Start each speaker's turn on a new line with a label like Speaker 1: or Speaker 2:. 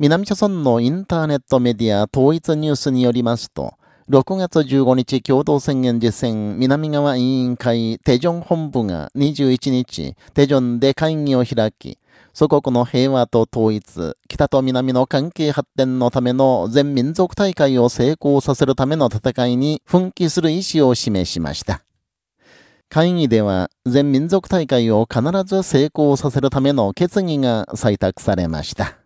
Speaker 1: 南朝村のインターネットメディア統一ニュースによりますと、6月15日共同宣言実践南側委員会テジョン本部が21日、テジョンで会議を開き、祖国の平和と統一、北と南の関係発展のための全民族大会を成功させるための戦いに奮起する意思を示しました。会議では全民族大会を必ず成功させるための決議が採択されました。